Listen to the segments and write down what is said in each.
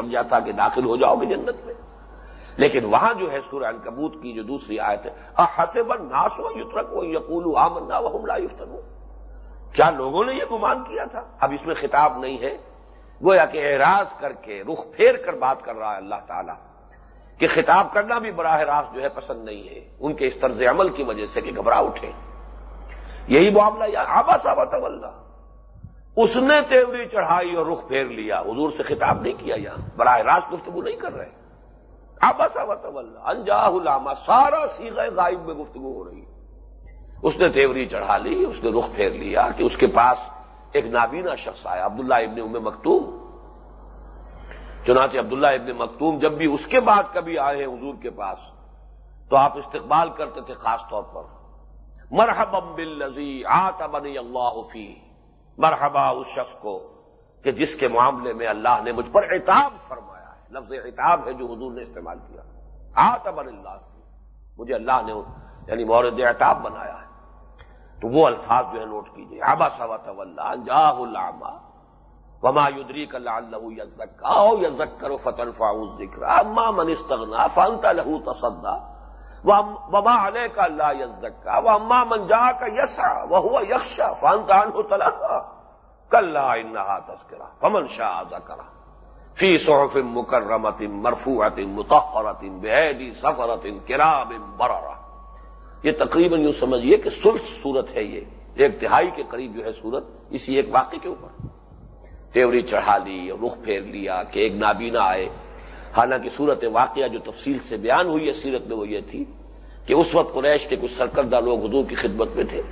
سمجھا تھا کہ داخل ہو جاؤ گے جنت میں۔ لیکن وہاں جو ہے سورہ کبوت کی جو دوسری آیت ہے حسب ناس و یترک و یقول آمنا و حملہ یفتنو کیا لوگوں نے یہ گمان کیا تھا؟ اب اس میں خطاب نہیں ہے۔ گویا کہ اعراض کر کے، رخ پھیر کر بات کر رہا ہے اللہ تعالیٰ۔ کہ خطاب کرنا بھی براہ راست جو ہے پسند نہیں ہے۔ ان کے اس طرز عمل کی وجہ سے کہ گھبرا اٹھے۔ یہی معاملہ یا آبا صاحب اللہ اس نے تیوری چڑھائی اور رخ پھیر لیا۔ حضور سے خطاب نہیں کیا یہاں۔ براہ راست گفتگو نہیں کر رہے۔ آبا صاحب اللہ انجا علامہ سارا سیغ غائب میں گفتگو ہو رہی اس نے تیوری چڑھا لی، اس نے رخ پھیر لیا کہ اس کے پاس ایک نابینا شخص آیا، عبداللہ ابن ام مکتوم۔ چنانچہ عبداللہ ابن مکتوم جب بھی اس کے بعد کبھی آئے ہیں حضور کے پاس، تو آپ استقبال کرتے تھے خاص طور پر۔ مرحبا بلزی آتا بنی اللہ فی۔ مرحبا اس شخص کو کہ جس کے معاملے میں اللہ نے مجھ پر اعتاب فرمایا ہے۔ لفظ اعتاب ہے جو حضور نے استعمال کیا۔ آتا بن اللہ فی مجھے اللہ نے یعنی مورد اعتاب بنایا ہے۔ تو وہ الفاظ جو ہے نوٹ کیجیے آبا سوا طلّہ جاہ العما وما یدری کل یزکا یزک کرو فتن فاؤز ذکر اما من استغنا فانتا لہو تصدا۔ وما علیہ کا اللہ یزکا وہ اما من جا کا یسا وہ ہوا یکشا فانتا انہو تلقا کل انہا تذکرہ فمن شاہ ذکرہ فی صحف مکرمت مرفوعت متحرت بہدی سفرت کرام بررہ یہ تقریباً یوں سمجھیے کہ سلس صورت ہے یہ. ایک تہائی کے قریب جو ہے صورت، اسی ایک واقعے کے اوپر. تیوری چڑھا لی، رخ پھیر لیا کہ ایک نابینا آئے. حالانکہ صورت واقعہ جو تفصیل سے بیان ہوئی ہے، سیرت میں وہ یہ تھی کہ اس وقت قریش کے کچھ سرکردہ لوگ حضور کی خدمت میں تھے۔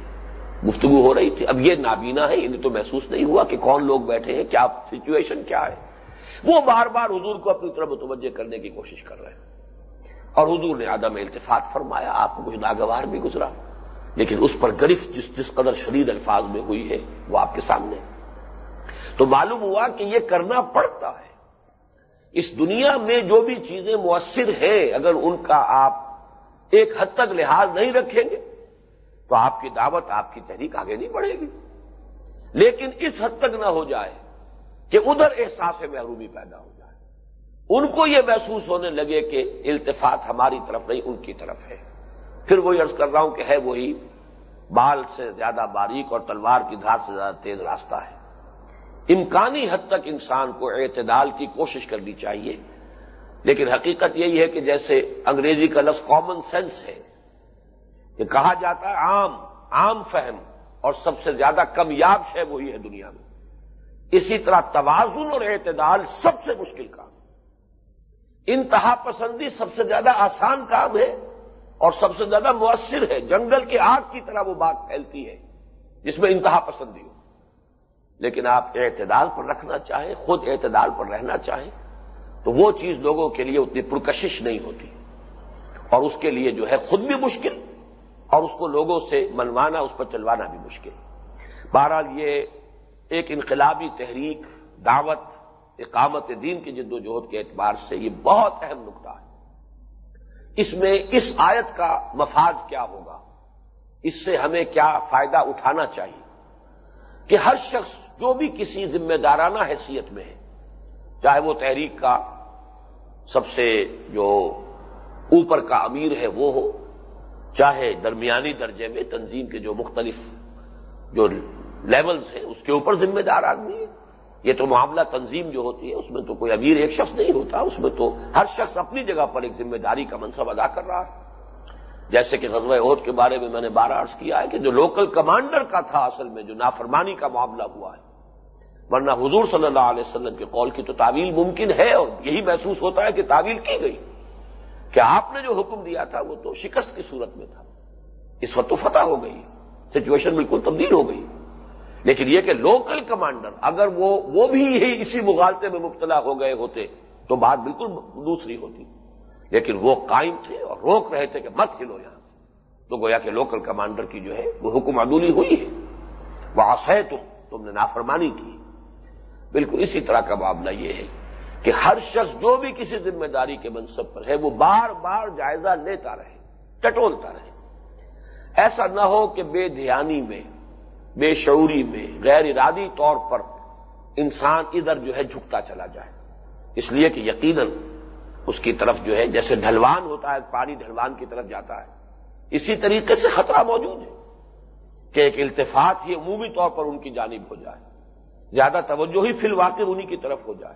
گفتگو ہو رہی تھی۔ اب یہ نابینا ہے انہیں تو محسوس نہیں ہوا کہ کون لوگ بیٹھے ہیں، کیا سچویشن کیا ہے۔ وہ بار بار حضور کو اپنی طرف متوجہ کرنے کی کوشش کر رہے ہیں۔ اور حضور نے عدم التفاط فرمایا، آپ کو کچھ ناگوار بھی گزرا۔ لیکن اس پر گرفت جس جس قدر شدید الفاظ میں ہوئی ہے، وہ آپ کے سامنے تو معلوم ہوا کہ یہ کرنا پڑتا ہے۔ اس دنیا میں جو بھی چیزیں مؤثر ہیں، اگر ان کا آپ ایک حد تک لحاظ نہیں رکھیں گے، تو آپ کی دعوت آپ کی تحریک آگے نہیں بڑھے گی۔ لیکن اس حد تک نہ ہو جائے کہ ادھر احساس محرومی پیدا ہو جائے۔ ان کو یہ محسوس ہونے لگے کہ التفات ہماری طرف نہیں، ان کی طرف ہے۔ پھر وہی عرض کر رہا ہوں کہ ہے وہی بال سے زیادہ باریک اور تلوار کی دھار سے زیادہ تیز راستہ ہے۔ امکانی حد تک انسان کو اعتدال کی کوشش کرنی چاہیے۔ لیکن حقیقت یہی ہے کہ جیسے انگریزی کا لفظ کامن سینس ہے کہ کہا جاتا ہے عام عام فہم اور سب سے زیادہ کمیاب شے وہی ہے دنیا میں۔ اسی طرح توازن اور اعتدال سب سے مشکل کام انتہا پسندی سب سے زیادہ آسان کام ہے اور سب سے زیادہ مؤثر ہے۔ جنگل کے آگ کی طرح وہ بات پھیلتی ہے جس میں انتہا پسندی ہو۔ لیکن آپ اعتدال پر رکھنا چاہیں، خود اعتدال پر رہنا چاہیں، تو وہ چیز لوگوں کے لیے اتنی پرکشش نہیں ہوتی۔ اور اس کے لیے جو ہے خود بھی مشکل، اور اس کو لوگوں سے منوانا، اس پر چلوانا بھی مشکل۔ بہرحال یہ ایک انقلابی تحریک، دعوت، اقامت دین کی جد و جہد کے اعتبار سے یہ بہت اہم نقطہ ہے۔ اس میں اس آیت کا مفاد کیا ہوگا؟ اس سے ہمیں کیا فائدہ اٹھانا چاہیے؟ کہ ہر شخص جو بھی کسی ذمہ دارانہ حیثیت میں ہے، چاہے وہ تحریک کا سب سے جو اوپر کا امیر ہے وہ ہو، چاہے درمیانی درجے میں تنظیم کے جو مختلف جو لیولز ہیں، اس کے اوپر ذمہ دار آدمی ہے۔ یہ تو معاملہ تنظیم جو ہوتی ہے، اس میں تو کوئی امیر ایک شخص نہیں ہوتا، اس میں تو ہر شخص اپنی جگہ پر ایک ذمہ داری کا منصب ادا کر رہا ہے۔ جیسے کہ غزوہ عہد کے بارے میں میں نے بارہ عرض کیا ہے کہ جو لوکل کمانڈر کا تھا اصل میں، جو نافرمانی کا معاملہ ہوا ہے ورنہ حضور صلی اللہ علیہ وسلم کے قول کی تو تعویل ممکن ہے اور یہی محسوس ہوتا ہے کہ تعویل کی گئی۔ کہ آپ نے جو حکم دیا تھا وہ تو شکست کی صورت میں تھا۔ اس وقت تو فتح ہو گئی۔ سچویشن بالکل تبدیل ہو گئی۔ لیکن یہ کہ لوکل کمانڈر اگر وہ وہ بھی یہی اسی مغالطے میں مبتلا ہو گئے ہوتے تو بات بالکل دوسری ہوتی۔ لیکن وہ قائم تھے اور روک رہے تھے کہ مت ہلو یہاں تو گویا کہ لوکل کمانڈر کی جو ہے وہ حکم عدولی ہوئی ہے۔ وہ آسے تم تم نے نافرمانی کی۔ بالکل اسی طرح کا معاملہ یہ ہے کہ ہر شخص جو بھی کسی ذمہ داری کے منصب پر ہے، وہ بار بار جائزہ لیتا رہے، ٹٹولتا رہے۔ ایسا نہ ہو کہ بے دھیانی میں، بے شعوری میں، غیر ارادی طور پر انسان ادھر جو ہے جھکتا چلا جائے۔ اس لیے کہ یقیناً اس کی طرف جو ہے، جیسے ڈھلوان ہوتا ہے، پانی ڈھلوان کی طرف جاتا ہے، اسی طریقے سے خطرہ موجود ہے کہ ایک التفات ہی عمومی طور پر ان کی جانب ہو جائے۔ زیادہ توجہ ہی فی الواقع انہیں کی طرف ہو جائے۔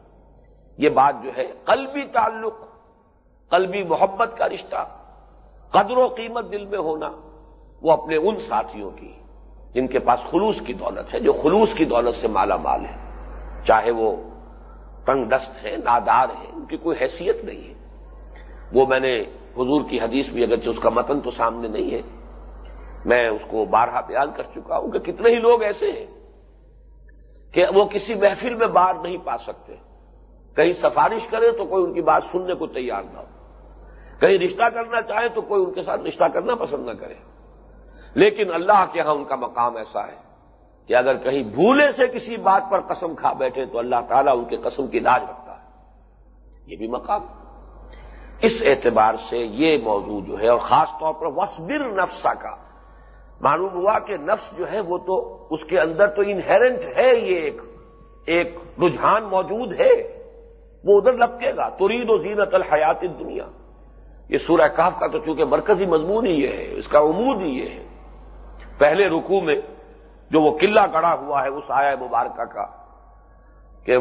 یہ بات جو ہے، قلبی تعلق، قلبی محبت کا رشتہ، قدر و قیمت دل میں ہونا، وہ اپنے ان ساتھیوں کی، جن کے پاس خلوص کی دولت ہے، جو خلوص کی دولت سے مالا مال ہے۔ چاہے وہ تنگ دست ہیں نادار ہیں ان کی کوئی حیثیت نہیں ہے۔ وہ میں نے حضور کی حدیث بھی اگرچہ اس کا متن تو سامنے نہیں ہے، میں اس کو بارہا بیان کر چکا ہوں کہ کتنے ہی لوگ ایسے ہیں۔ کہ وہ کسی محفل میں بار نہیں پا سکتے۔ کہیں سفارش کرے تو کوئی ان کی بات سننے کو تیار نہ ہو۔ کہیں رشتہ کرنا چاہے تو کوئی ان کے ساتھ رشتہ کرنا پسند نہ کرے۔ لیکن اللہ کے ہاں ان کا مقام ایسا ہے کہ اگر کہیں بھولے سے کسی بات پر قسم کھا بیٹھے تو اللہ تعالیٰ ان کے قسم کی لاج رکھتا ہے۔ یہ بھی مقام۔ اس اعتبار سے یہ موضوع جو ہے اور خاص طور پر وسبر نفسا کا معلوم ہوا کہ نفس جو ہے وہ تو اس کے اندر تو انہرنٹ ہے یہ ایک ایک رجحان موجود ہے، وہ ادھر لپکے گا، ترید و زینت الحیات دنیا یہ سورہ کاف کا تو چونکہ مرکزی مضمون ہی یہ ہے، اس کا عمود ہی یہ ہے۔ پہلے رکوع میں جو وہ قلعہ گڑا ہوا ہے، اس آیا مبارکہ کا، کہ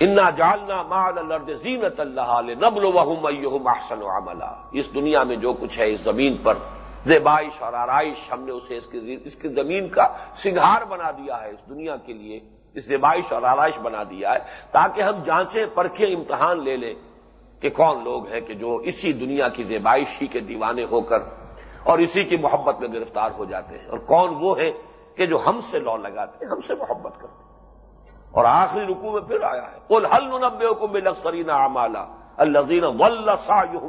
انا جالنا مال الرد زینت اللہ نبل وحم احسن عملہ اس دنیا میں جو کچھ ہے، اس زمین پر زیبائش اور آرائش ہم نے اسے اس کی اس کی زمین کا سنگھار بنا دیا ہے اس دنیا کے لیے، اس زیبائش اور آرائش بنا دیا ہے، تاکہ ہم جانچیں، پرکھیں، امتحان لے لیں کہ کون لوگ ہیں کہ جو اسی دنیا کی زیبائش ہی کے دیوانے ہو کر اور اسی کی محبت میں گرفتار ہو جاتے ہیں۔ اور کون وہ ہے کہ جو ہم سے لو لگاتے ہیں، ہم سے محبت کرتے ہیں۔ اور آخری رکو میں پھر آیا ہے کل حل نبے کو ملک سرینا امالا الزین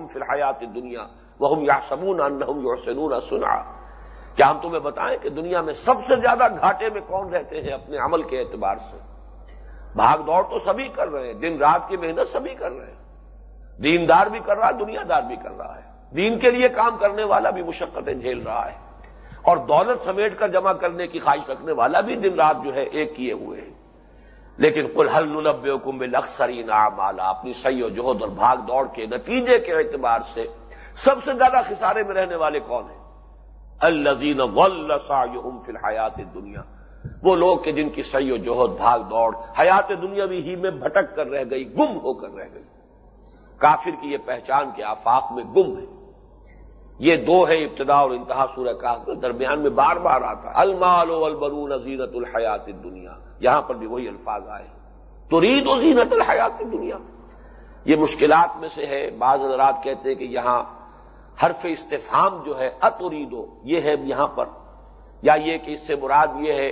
فی الحیات دنیا وہ یا سمون یو سنا کیا ہم تمہیں بتائیں کہ دنیا میں سب سے زیادہ گھاٹے میں کون رہتے ہیں اپنے عمل کے اعتبار سے؟ بھاگ دوڑ تو سبھی کر رہے ہیں، دن رات کی محنت سبھی کر رہے ہیں۔ دیندار بھی کر رہا ہے دنیا دار بھی کر رہا ہے۔ دین کے لیے کام کرنے والا بھی مشقتیں جھیل رہا ہے۔ اور دولت سمیٹ کر جمع کرنے کی خواہش رکھنے والا بھی دن رات جو ہے ایک کیے ہوئے ہیں لیکن کل حل نلب کم لکسری نام اپنی سی و جہد اور بھاگ دوڑ کے نتیجے کے اعتبار سے سب سے زیادہ خسارے میں رہنے والے کون ہیں؟ الزین ولسا فی الحیات دنیا وہ لوگ کہ جن کی سی و جوہد بھاگ دوڑ، حیات دنیا بھی ہی میں بھٹک کر رہ گئی، گم ہو کر رہ گئی۔ کافر کی یہ پہچان کے آفاق میں گم ہے یہ دو ہے ابتدا اور انتہا سورہ کا۔ درمیان میں بار بار آتا المال البرون زینت الحیات دنیا یہاں پر بھی وہی الفاظ آئے تو رید و زینت الحیات دنیا یہ مشکلات میں سے ہے۔ بعض حضرات کہتے ہیں کہ یہاں حرف استفام جو ہے، اتریدو، یہ ہے یہاں پر۔ یا یہ کہ اس سے مراد یہ ہے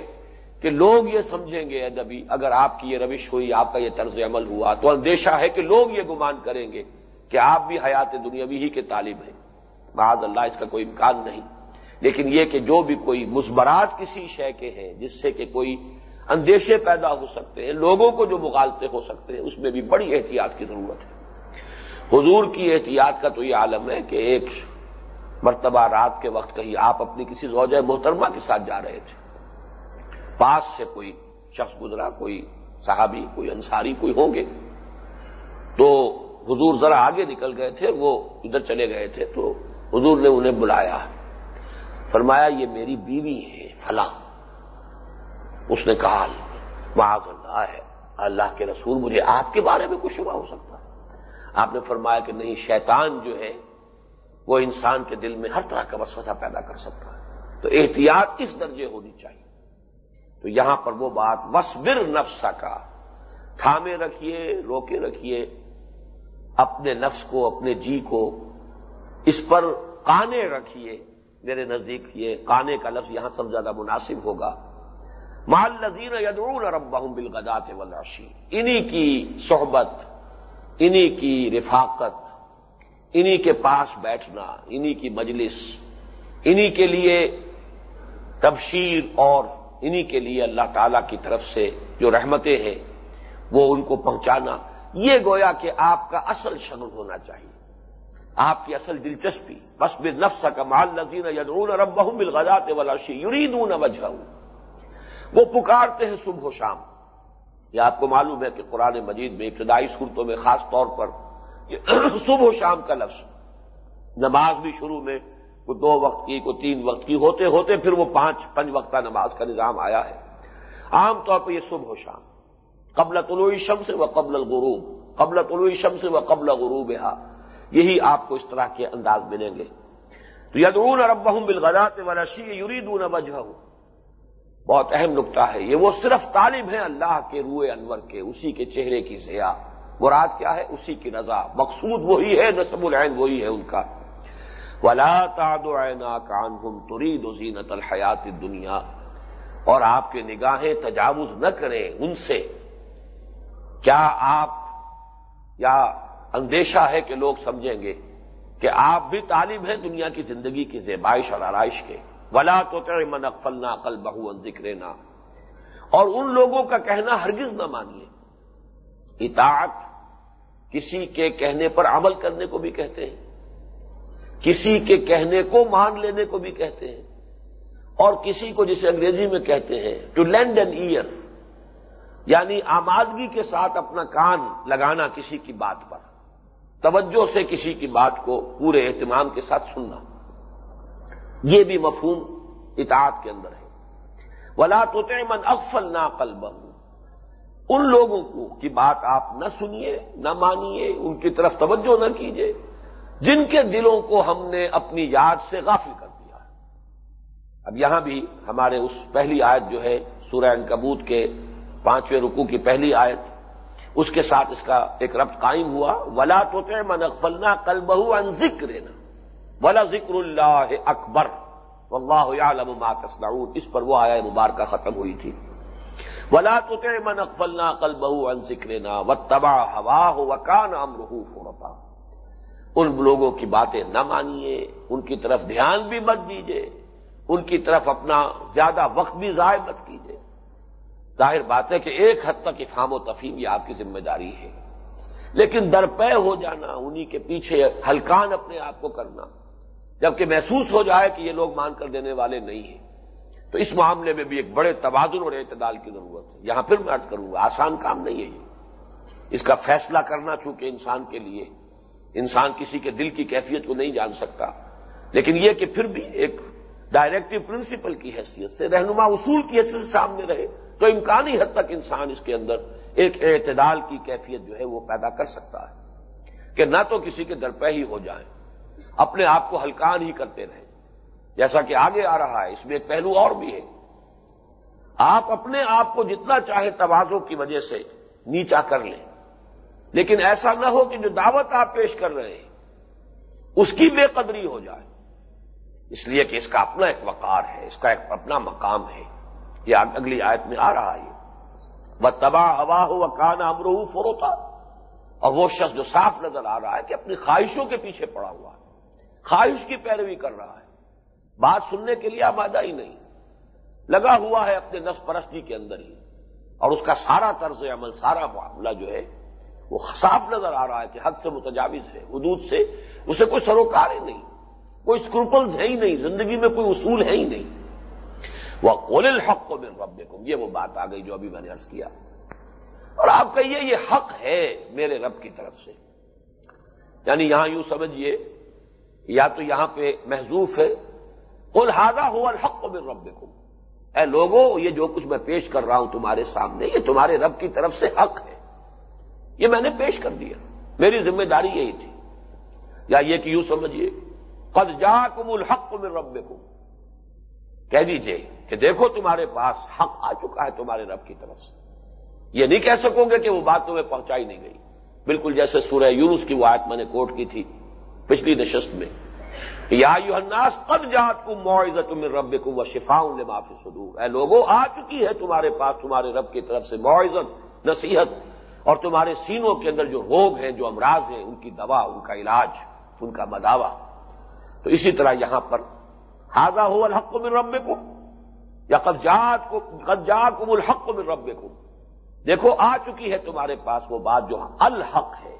کہ لوگ یہ سمجھیں گے ادبی اگر آپ کی یہ روش ہوئی، آپ کا یہ طرز عمل ہوا، تو اندیشہ ہے کہ لوگ یہ گمان کریں گے کہ آپ بھی حیات دنیاوی ہی کے طالب ہیں۔ بعض اللہ، اس کا کوئی امکان نہیں۔ لیکن یہ کہ جو بھی کوئی مسبرات کسی شے کے ہیں، جس سے کہ کوئی اندیشے پیدا ہو سکتے ہیں، لوگوں کو جو مغالتے ہو سکتے ہیں، اس میں بھی بڑی احتیاط کی ضرورت ہے۔ حضور کی احتیاط کا تو یہ عالم ہے کہ ایک مرتبہ رات کے وقت کہیں آپ اپنی کسی زوجہ محترمہ کے ساتھ جا رہے تھے۔ پاس سے کوئی شخص گزرا، کوئی صحابی، کوئی انصاری، کوئی ہوں گے۔ تو حضور ذرا آگے نکل گئے تھے، وہ ادھر چلے گئے تھے، تو حضور نے انہیں بلایا۔ فرمایا، یہ میری بیوی ہے فلاں۔ اس نے کہا، معاذ اللہ ہے، اللہ کے رسول، مجھے آپ کے بارے میں کچھ شبہ ہو سکتا آپ نے فرمایا کہ نہیں، شیطان جو ہے، وہ انسان کے دل میں ہر طرح کا وسوسہ پیدا کر سکتا ہے۔ تو احتیاط اس درجے ہونی چاہیے۔ تو یہاں پر وہ بات وسبر نفسا کا تھامے رکھیے، روکے رکھیے۔ اپنے نفس کو، اپنے جی کو اس پر کانے رکھیے۔ میرے نزدیک یہ کانے کا لفظ یہاں سب زیادہ مناسب ہوگا۔ مال نذیر یدعون ربهم بالغدات والعشی انہی کی صحبت انہی کی رفاقت، انہی کے پاس بیٹھنا، انہی کی مجلس، انہی کے لیے تبشیر اور انہی کے لیے اللہ تعالی کی طرف سے جو رحمتیں ہیں، وہ ان کو پہنچانا، یہ گویا کہ آپ کا اصل شگن ہونا چاہیے۔ آپ کی اصل دلچسپی بس بے نفس کا مال نذیر یدعون ربهم بالغدات والعشی یریدون وجهه۔ وہ پکارتے ہیں صبح و شام۔ یہ آپ کو معلوم ہے کہ قرآن مجید میں ابتدائی صورتوں میں خاص طور پر صبح و شام کا لفظ نماز بھی شروع میں کوئی دو وقت کی کوئی تین وقت کی ہوتے ہوتے پھر وہ پانچ، پنج وقتہ نماز کا نظام آیا ہے۔ عام طور پہ یہ صبح و شام۔ قبل طلوع شم سے و قبل الغروب۔ قبل طلوع شم سے و قبل غروب یہی آپ کو اس طرح کے انداز ملیں گے۔ تو یدون ربہم بالغدات ورشی یریدون وجہہ۔ بہت اہم نقطہ ہے یہ وہ صرف طالب ہیں اللہ کے روئے انور کے، اسی کے چہرے کی سیاح مراد کیا ہے؟ اسی کی رضا۔ مقصود وہی ہے نصب العین وہی ہے ان کا۔ ولا تعد عینا کان ہم ترید زینت الحیات دنیا اور آپ کے نگاہیں تجاوز نہ کریں ان سے۔ کیا آپ، یا اندیشہ ہے کہ لوگ سمجھیں گے کہ آپ بھی طالب ہیں دنیا کی زندگی کی زیبائش اور آرائش کے۔ ولا تو من اقفلنا کل بہو ذکر اور ان لوگوں کا کہنا ہرگز نہ مانیے۔ اطاعت کسی کے کہنے پر عمل کرنے کو بھی کہتے ہیں۔ کسی کے کہنے کو مان لینے کو بھی کہتے ہیں۔ اور کسی کو جسے انگریزی میں کہتے ہیں ٹو لینڈ این ایئر یعنی آمادگی کے ساتھ اپنا کان لگانا کسی کی بات پر۔ توجہ سے کسی کی بات کو پورے اہتمام کے ساتھ سننا۔ یہ بھی مفہوم اطاعت کے اندر ہے۔ ولا تو من افل نا قلب ان لوگوں کو کی بات آپ نہ سنیے، نہ مانیے، ان کی طرف توجہ نہ کیجیے، جن کے دلوں کو ہم نے اپنی یاد سے غافل کر دیا اب یہاں بھی ہمارے اس پہلی آیت جو ہے، سورہ کبوت کے پانچویں رکو کی پہلی آیت، اس کے ساتھ اس کا ایک ربط قائم ہوا۔ ولا تو من اقفلنا کل بہو ان ذکر ولا ذکر اللہ اکبر اللہ ما تصنعون۔ اس پر وہ آیا مبارکہ ختم ہوئی تھی۔ ولا تو من اقفلنا کل بہو ان ذکرنا و تبا ہوا ہو وکان ان لوگوں کی باتیں نہ مانیے، ان کی طرف دھیان بھی مت دیجیے ان کی طرف اپنا زیادہ وقت بھی ضائع مت کیجیے ظاہر بات ہے کہ ایک حد تک افہام و تفہیم یہ آپ کی ذمہ داری ہے۔ لیکن درپے ہو جانا، انہی کے پیچھے ہلکان اپنے آپ کو کرنا۔ جبکہ محسوس ہو جائے کہ یہ لوگ مان کر دینے والے نہیں ہیں۔ تو اس معاملے میں بھی ایک بڑے تبادل اور اعتدال کی ضرورت ہے۔ یہاں پھر میں ارد کروں گا، آسان کام نہیں ہے یہ۔ اس کا فیصلہ کرنا چونکہ انسان کے لیے، انسان کسی کے دل کی کیفیت کو نہیں جان سکتا۔ لیکن یہ کہ پھر بھی ایک ڈائریکٹو پرنسپل کی حیثیت سے، رہنما اصول کی حیثیت سے سامنے رہے، تو امکانی حد تک انسان اس کے اندر ایک اعتدال کی کیفیت جو ہے وہ پیدا کر سکتا ہے۔ کہ نہ تو کسی کے درپے ہی ہو جائیں۔ اپنے آپ کو ہلکان ہی کرتے رہیں جیسا کہ آگے آ رہا ہے، اس میں ایک پہلو اور بھی ہے۔ آپ اپنے آپ کو جتنا چاہے توازوں کی وجہ سے نیچا کر لیں۔ لیکن ایسا نہ ہو کہ جو دعوت آپ پیش کر رہے ہیں، اس کی بے قدری ہو جائے۔ اس لیے کہ اس کا اپنا ایک وقار ہے، اس کا ایک اپنا مقام ہے۔ یہ اگلی آیت میں آ رہا ہے۔ وہ تباہ ہوا ہو کان امرو فروتا اور وہ شخص جو صاف نظر آ رہا ہے کہ اپنی خواہشوں کے پیچھے پڑا ہوا ہے۔ خواہش کی پیروی کر رہا ہے۔ بات سننے کے لیے آبادہ ہی نہیں۔ لگا ہوا ہے اپنے نس پرستی کے اندر ہی۔ اور اس کا سارا طرز عمل، سارا معاملہ جو ہے، وہ صاف نظر آ رہا ہے کہ حد سے متجاوز ہے، حدود سے۔ اسے کوئی سروکار ہی نہیں، کوئی اسکروپلز ہے ہی نہیں، زندگی میں کوئی اصول ہے ہی نہیں۔ وہ کول الحق کو میرے رب دیکھوں یہ وہ بات آ گئی جو ابھی میں نے ارض کیا۔ اور آپ کہیے، یہ حق ہے میرے رب کی طرف سے۔ یعنی یہاں یوں سمجھیے یا تو یہاں پہ محضوف ہے۔ الحاظہ ہو الحق کو میرے رب اے لوگوں، یہ جو کچھ میں پیش کر رہا ہوں تمہارے سامنے، یہ تمہارے رب کی طرف سے حق ہے۔ یہ میں نے پیش کر دیا۔ میری ذمہ داری یہی تھی۔ یا یہ کہ یوں سمجھیے، قد جا کم الحق میں رب کہہ دیجیے کہ دیکھو تمہارے پاس حق آ چکا ہے تمہارے رب کی طرف سے۔ یہ نہیں کہہ سکوں گے کہ وہ بات تمہیں پہنچائی نہیں گئی۔ بالکل جیسے سورہ یونس کی وہ آیت میں نے کوٹ کی تھی۔ پچھلی نشست میں یا الناس قد جات کو معزت میں رب کو وہ شفاؤں نے معافی سدور اے لوگوں آ چکی ہے تمہارے پاس، تمہارے رب کی طرف سے معزت نصیحت اور تمہارے سینوں کے اندر جو روگ ہیں، جو امراض ہیں، ان کی دوا، ان کا علاج، ان کا مداوع تو اسی طرح یہاں پر ہاضا ہو الحق میں رب کو یا قبجات کو قبجات کو الحق میں رب کو دیکھو، آ چکی ہے تمہارے پاس وہ بات جو الحق ہے۔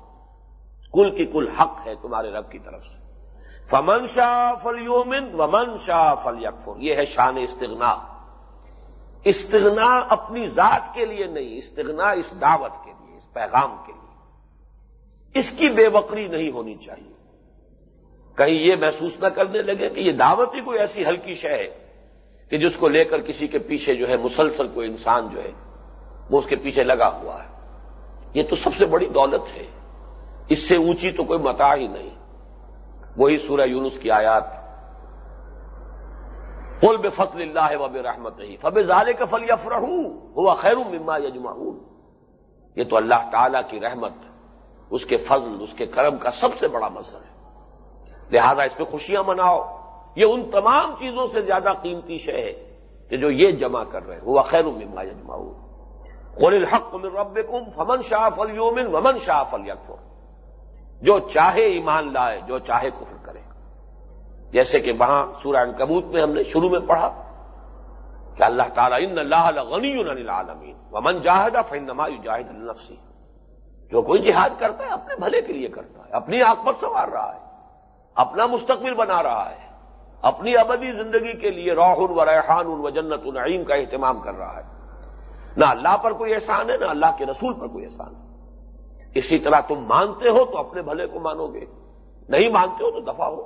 کل کی کل حق ہے تمہارے رب کی طرف سے۔ فمن شاہ فل یومن ومن شاہ فل یکفر یہ ہے شان استغنا استغنا اپنی ذات کے لیے نہیں استغنا اس دعوت کے لیے، اس پیغام کے لیے۔ اس کی بے بکری نہیں ہونی چاہیے۔ کہیں یہ محسوس نہ کرنے لگے کہ یہ دعوت ہی کوئی ایسی ہلکی شے ہے کہ جس کو لے کر کسی کے پیچھے جو ہے مسلسل کوئی انسان جو ہے وہ اس کے پیچھے لگا ہوا ہے۔ یہ تو سب سے بڑی دولت ہے۔ اس سے اونچی تو کوئی متا ہی نہیں۔ وہی سورہ یونس کی آیات۔ قل بے فصل اللہ وب رحمت نہیں فب ظال کا فل یفر ہوا خیر مما یجما یہ تو اللہ تعالی کی رحمت، اس کے فضل، اس کے کرم کا سب سے بڑا مظہر ہے۔ لہذا اس پہ خوشیاں مناؤ۔ یہ ان تمام چیزوں سے زیادہ قیمتی شے ہے کہ جو یہ جمع کر رہے ہیں۔ وہ خیر مما یجما قل الحق من ربکم، فمن شاہ فل یومن ومن شاہ فل یکفر جو چاہے ایمان لائے، جو چاہے کفر کرے۔ جیسے کہ وہاں سورہ کبوت میں ہم نے شروع میں پڑھا کہ اللہ تعالیٰ ان اللہ غنی العالمین، ومن جاہدہ فنما جاہد النفسی جو کوئی جہاد کرتا ہے، اپنے بھلے کے لیے کرتا ہے، اپنی آنکھ پر سنوار رہا ہے، اپنا مستقبل بنا رہا ہے، اپنی ابدی زندگی کے لیے روح و ریحان و جنت العیم کا اہتمام کر رہا ہے۔ نہ اللہ پر کوئی احسان ہے، نہ اللہ کے رسول پر کوئی احسان ہے۔ اسی طرح تم مانتے ہو تو اپنے بھلے کو مانو گے نہیں مانتے ہو تو دفاع ہو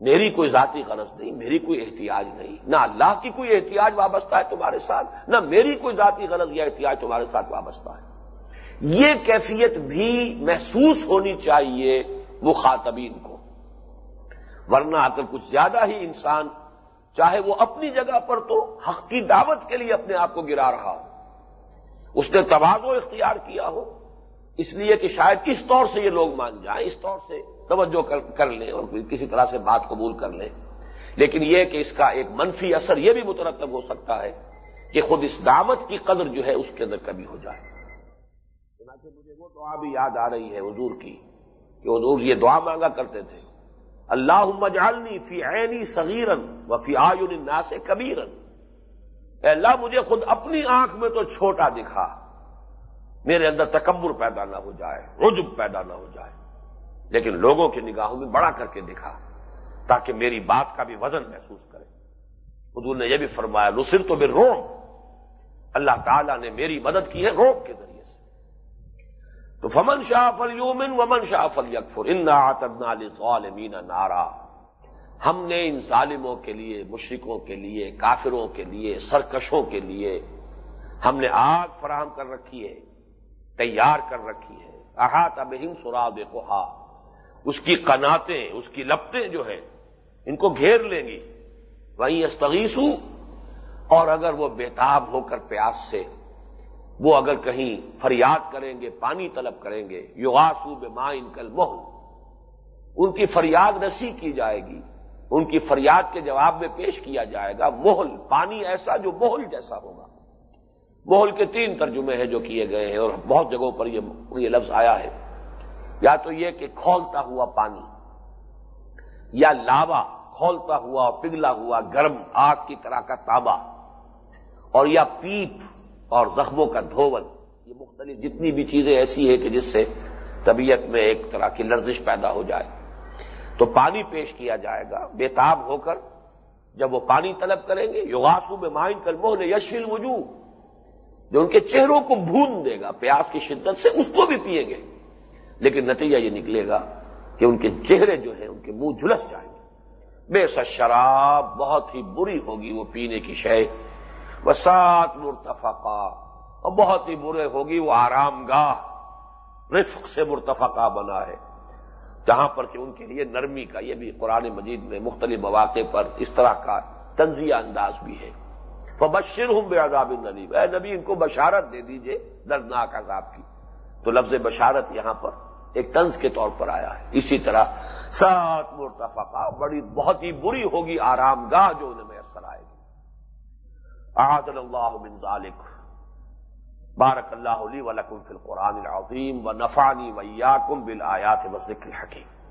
میری کوئی ذاتی غرض نہیں میری کوئی احتیاج نہیں نہ اللہ کی کوئی احتیاج وابستہ ہے تمہارے ساتھ نہ میری کوئی ذاتی غرض یا احتیاج تمہارے ساتھ وابستہ ہے یہ کیفیت بھی محسوس ہونی چاہیے مخاطبین کو ورنہ اگر کچھ زیادہ ہی انسان چاہے وہ اپنی جگہ پر تو حق کی دعوت کے لیے اپنے آپ کو گرا رہا ہو اس نے توازو اختیار کیا ہو اس لیے کہ شاید اس طور سے یہ لوگ مان جائیں، اس طور سے توجہ کر لیں اور کسی طرح سے بات قبول کر لیں۔ لیکن یہ کہ اس کا ایک منفی اثر یہ بھی مترتب ہو سکتا ہے کہ خود اس دعوت کی قدر جو ہے اس کے اندر کبھی ہو جائے۔ مجھے وہ دعا بھی یاد آ رہی ہے حضور کی کہ حضور یہ دعا مانگا کرتے تھے۔ اللہ مجالنی فی عینی صغیرن و فی آیون سے کبیرن اللہ مجھے خود اپنی آنکھ میں تو چھوٹا دکھا۔ میرے اندر تکبر پیدا نہ ہو جائے رجب پیدا نہ ہو جائے۔ لیکن لوگوں کی نگاہوں میں بڑا کر کے دکھا، تاکہ میری بات کا بھی وزن محسوس کرے۔ حضور نے یہ بھی فرمایا نصر تو بے روم اللہ تعالیٰ نے میری مدد کی ہے روم کے ذریعے سے۔ تو فمن شاہ فل یومن ومن شاہ فل یکفر ان ظالمین نارا۔ ہم نے ان ظالموں کے لیے مشرقوں کے لیے، کافروں کے لیے، سرکشوں کے لیے ہم نے آگ فراہم کر رکھی ہے۔ تیار کر رکھی ہے۔ احاط اب ہم سراب کوہا اس کی قناتیں، اس کی لپٹیں جو ہیں، ان کو گھیر لیں گی۔ وہیں استغیث اور اگر وہ بےتاب ہو کر پیاس سے، وہ اگر کہیں فریاد کریں گے، پانی طلب کریں گے یوگاسو بے ماں ان کل محل ان کی فریاد رسی کی جائے گی۔ ان کی فریاد کے جواب میں پیش کیا جائے گا محل پانی ایسا جو محل جیسا ہوگا۔ محل کے تین ترجمے ہیں جو کیے گئے ہیں اور بہت جگہوں پر یہ یہ لفظ آیا ہے۔ یا تو یہ کہ کھولتا ہوا پانی، یا لاوا کھولتا ہوا، پگھلا ہوا، گرم آگ کی طرح کا تابا، اور یا پیپ اور زخموں کا دھوول یہ مختلف جتنی بھی چیزیں ایسی ہیں کہ جس سے طبیعت میں ایک طرح کی لرزش پیدا ہو جائے۔ تو پانی پیش کیا جائے گا بےتاب ہو کر، جب وہ پانی طلب کریں گے یوگاسو میں مائن کر موہ نے یشل وجوہ جو ان کے چہروں کو بھون دے گا، پیاس کی شدت سے اس کو بھی پیئیں گے۔ لیکن نتیجہ یہ نکلے گا کہ ان کے چہرے جو ہیں، ان کے منہ جھلس جائیں گے۔ بے سا شراب بہت ہی بری ہوگی وہ پینے کی شے۔ وسات مرتفقہ، اور بہت ہی برے ہوگی وہ آرام گاہ۔ رفق سے مرتفقہ بنا ہے۔ جہاں پر کہ ان کے لیے نرمی کا یہ بھی قرآن مجید میں مختلف مواقع پر اس طرح کا تنزیہ انداز بھی ہے۔ فبشر ہوں بے عذاب نلیب۔ اے نبی، ان کو بشارت دے دیجیے دردناک عذاب کی۔ تو لفظ بشارت یہاں پر ایک طنز کے طور پر آیا ہے۔ اسی طرح سات مرتفقہ، بڑی، بہت ہی بری ہوگی آرام گاہ جو انہیں میسر آئے گی۔ احاط اللہ من ذالک۔ بارک اللہ علی ولکم فی القرآن العظیم و نفانی ویاکم بالآیات و ذکر حکیم